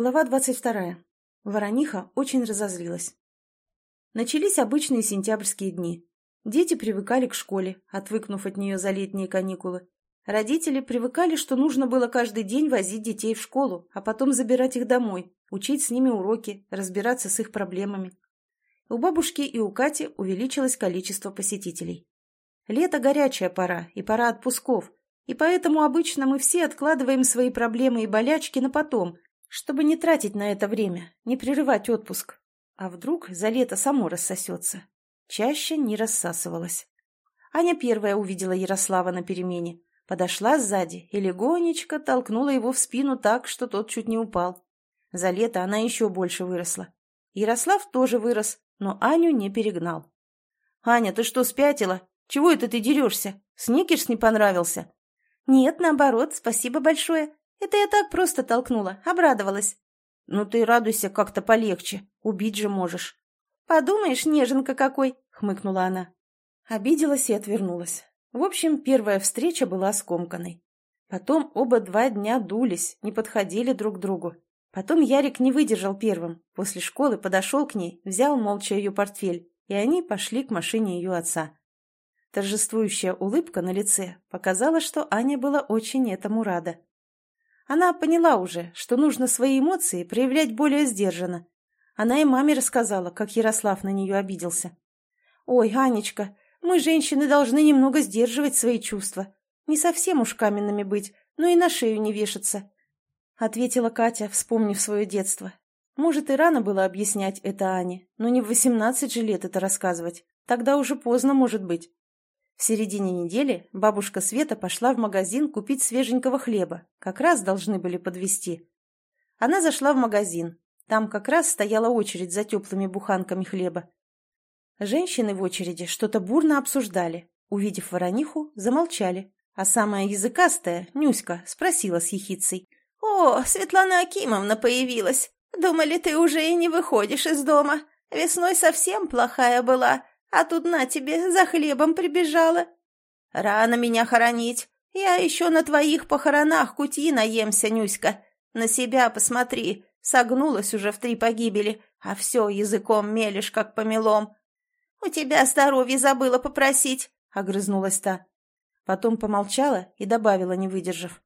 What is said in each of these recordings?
Глава 22. Ворониха очень разозлилась. Начались обычные сентябрьские дни. Дети привыкали к школе, отвыкнув от нее за летние каникулы. Родители привыкали, что нужно было каждый день возить детей в школу, а потом забирать их домой, учить с ними уроки, разбираться с их проблемами. У бабушки и у Кати увеличилось количество посетителей. Лето – горячая пора и пора отпусков, и поэтому обычно мы все откладываем свои проблемы и болячки на потом – чтобы не тратить на это время, не прерывать отпуск. А вдруг за лето само рассосется? Чаще не рассасывалась. Аня первая увидела Ярослава на перемене, подошла сзади и легонечко толкнула его в спину так, что тот чуть не упал. За лето она еще больше выросла. Ярослав тоже вырос, но Аню не перегнал. «Аня, ты что, спятила? Чего это ты дерешься? Сникерс не понравился?» «Нет, наоборот, спасибо большое. Это я так просто толкнула, обрадовалась. Ну ты радуйся как-то полегче, убить же можешь. Подумаешь, неженка какой, хмыкнула она. Обиделась и отвернулась. В общем, первая встреча была скомканной. Потом оба два дня дулись, не подходили друг к другу. Потом Ярик не выдержал первым. После школы подошел к ней, взял молча ее портфель, и они пошли к машине ее отца. Торжествующая улыбка на лице показала, что Аня была очень этому рада. Она поняла уже, что нужно свои эмоции проявлять более сдержанно. Она и маме рассказала, как Ярослав на нее обиделся. «Ой, Анечка, мы, женщины, должны немного сдерживать свои чувства. Не совсем уж каменными быть, но и на шею не вешаться», — ответила Катя, вспомнив свое детство. Может, и рано было объяснять это Ане, но не в восемнадцать же лет это рассказывать. Тогда уже поздно, может быть. В середине недели бабушка Света пошла в магазин купить свеженького хлеба. Как раз должны были подвезти. Она зашла в магазин. Там как раз стояла очередь за теплыми буханками хлеба. Женщины в очереди что-то бурно обсуждали. Увидев ворониху, замолчали. А самая языкастая, Нюська, спросила с ехицей. «О, Светлана Акимовна появилась. Думали, ты уже и не выходишь из дома. Весной совсем плохая была. А тут на тебе, за хлебом прибежала. Рано меня хоронить. Я еще на твоих похоронах кути наемся, Нюська. На себя посмотри. Согнулась уже в три погибели, а все языком мелешь, как помелом. У тебя здоровье забыла попросить, — огрызнулась та. Потом помолчала и добавила, не выдержав.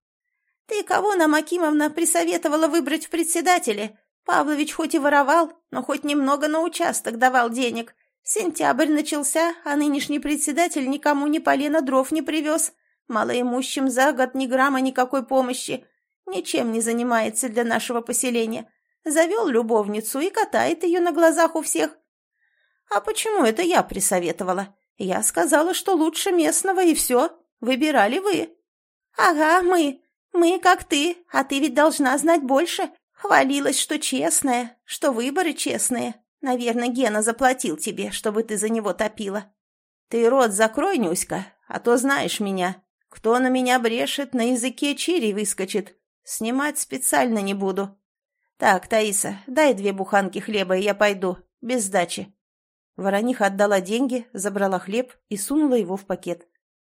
Ты кого нам, Акимовна, присоветовала выбрать в председателе? Павлович хоть и воровал, но хоть немного на участок давал денег. Сентябрь начался, а нынешний председатель никому ни полена дров не привез. Малоимущим за год ни грамма никакой помощи. Ничем не занимается для нашего поселения. Завел любовницу и катает ее на глазах у всех. А почему это я присоветовала? Я сказала, что лучше местного, и все. Выбирали вы. Ага, мы. Мы, как ты. А ты ведь должна знать больше. Хвалилась, что честная, что выборы честные. Наверное, Гена заплатил тебе, чтобы ты за него топила. Ты рот закрой, Нюська, а то знаешь меня. Кто на меня брешет, на языке чири выскочит. Снимать специально не буду. Так, Таиса, дай две буханки хлеба, и я пойду, без сдачи. Ворониха отдала деньги, забрала хлеб и сунула его в пакет.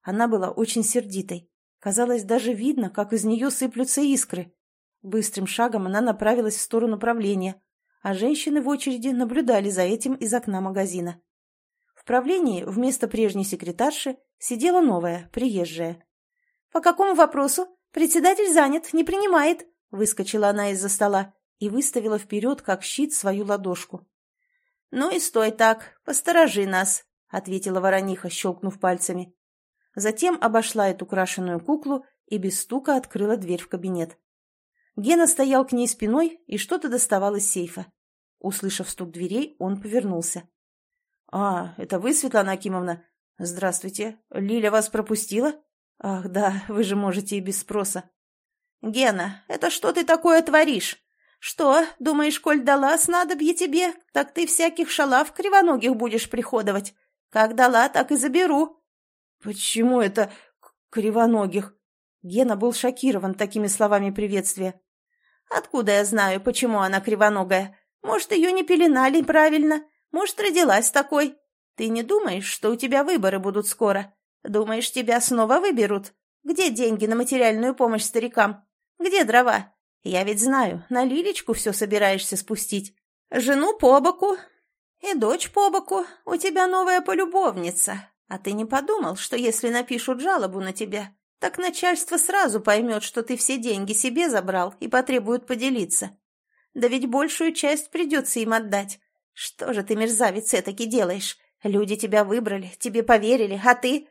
Она была очень сердитой. Казалось, даже видно, как из нее сыплются искры. Быстрым шагом она направилась в сторону правления, а женщины в очереди наблюдали за этим из окна магазина. В правлении вместо прежней секретарши сидела новая, приезжая. «По какому вопросу? Председатель занят, не принимает», — выскочила она из-за стола и выставила вперед, как щит, свою ладошку. «Ну и стой так, посторожи нас», — ответила ворониха, щелкнув пальцами. Затем обошла эту украшенную куклу и без стука открыла дверь в кабинет. Гена стоял к ней спиной и что-то доставал из сейфа. Услышав стук дверей, он повернулся. «А, это вы, Светлана Акимовна? Здравствуйте. Лиля вас пропустила? Ах, да, вы же можете и без спроса». «Гена, это что ты такое творишь? Что, думаешь, коль дала снадобье тебе, так ты всяких шалав кривоногих будешь приходовать? Как дала, так и заберу». «Почему это кривоногих?» Гена был шокирован такими словами приветствия. Откуда я знаю, почему она кривоногая? Может, ее не пеленали правильно? Может, родилась такой? Ты не думаешь, что у тебя выборы будут скоро? Думаешь, тебя снова выберут? Где деньги на материальную помощь старикам? Где дрова? Я ведь знаю, на Лилечку все собираешься спустить. Жену по боку и дочь по боку. У тебя новая полюбовница. А ты не подумал, что если напишут жалобу на тебя, так начальство сразу поймет, что ты все деньги себе забрал и потребует поделиться? Да ведь большую часть придется им отдать. Что же ты, мерзавец, таки делаешь? Люди тебя выбрали, тебе поверили, а ты...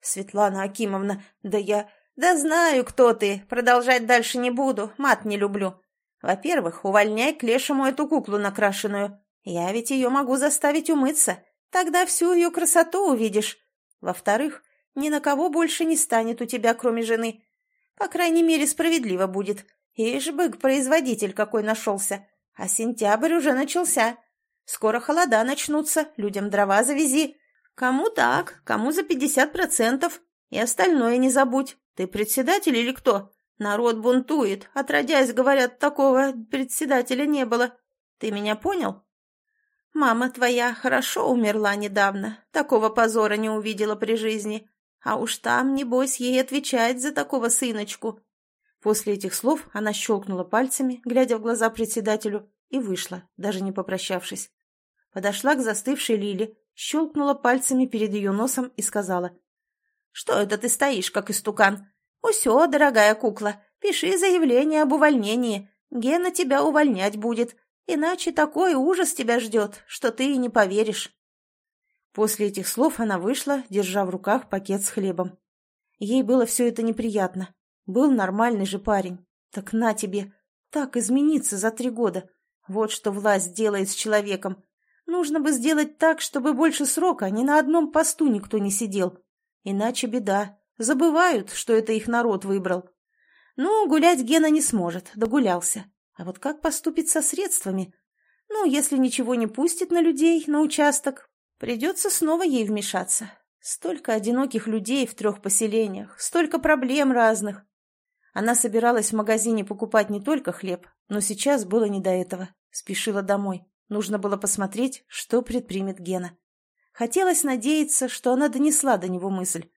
Светлана Акимовна, да я... Да знаю, кто ты. Продолжать дальше не буду, мат не люблю. Во-первых, увольняй к лешему эту куклу накрашенную. Я ведь ее могу заставить умыться. Тогда всю ее красоту увидишь. Во-вторых, ни на кого больше не станет у тебя, кроме жены. По крайней мере, справедливо будет. Ишь бык, производитель какой нашелся. А сентябрь уже начался. Скоро холода начнутся, людям дрова завези. Кому так, кому за пятьдесят процентов. И остальное не забудь. Ты председатель или кто? Народ бунтует. Отродясь, говорят, такого председателя не было. Ты меня понял? Мама твоя хорошо умерла недавно. Такого позора не увидела при жизни. А уж там, небось, ей отвечать за такого сыночку. После этих слов она щелкнула пальцами, глядя в глаза председателю, и вышла, даже не попрощавшись. Подошла к застывшей Лиле, щелкнула пальцами перед ее носом и сказала. «Что это ты стоишь, как истукан? Усё, дорогая кукла, пиши заявление об увольнении. Гена тебя увольнять будет, иначе такой ужас тебя ждет, что ты и не поверишь». После этих слов она вышла, держа в руках пакет с хлебом. Ей было все это неприятно. Был нормальный же парень. Так на тебе. Так измениться за три года. Вот что власть делает с человеком. Нужно бы сделать так, чтобы больше срока ни на одном посту никто не сидел. Иначе беда. Забывают, что это их народ выбрал. Ну, гулять Гена не сможет, догулялся. А вот как поступить со средствами? Ну, если ничего не пустит на людей, на участок, придется снова ей вмешаться. Столько одиноких людей в трех поселениях, столько проблем разных. Она собиралась в магазине покупать не только хлеб, но сейчас было не до этого. Спешила домой. Нужно было посмотреть, что предпримет Гена. Хотелось надеяться, что она донесла до него мысль.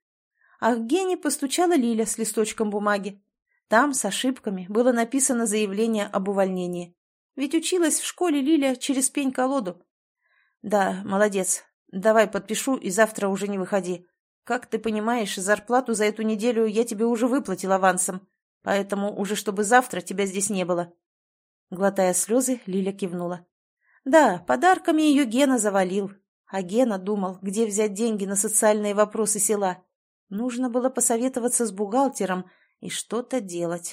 А к Гене постучала Лиля с листочком бумаги. Там с ошибками было написано заявление об увольнении. Ведь училась в школе Лиля через пень-колоду. «Да, молодец. Давай подпишу и завтра уже не выходи. Как ты понимаешь, зарплату за эту неделю я тебе уже выплатил авансом. Поэтому уже чтобы завтра тебя здесь не было». Глотая слезы, Лиля кивнула. Да, подарками ее Гена завалил. А Гена думал, где взять деньги на социальные вопросы села. Нужно было посоветоваться с бухгалтером и что-то делать.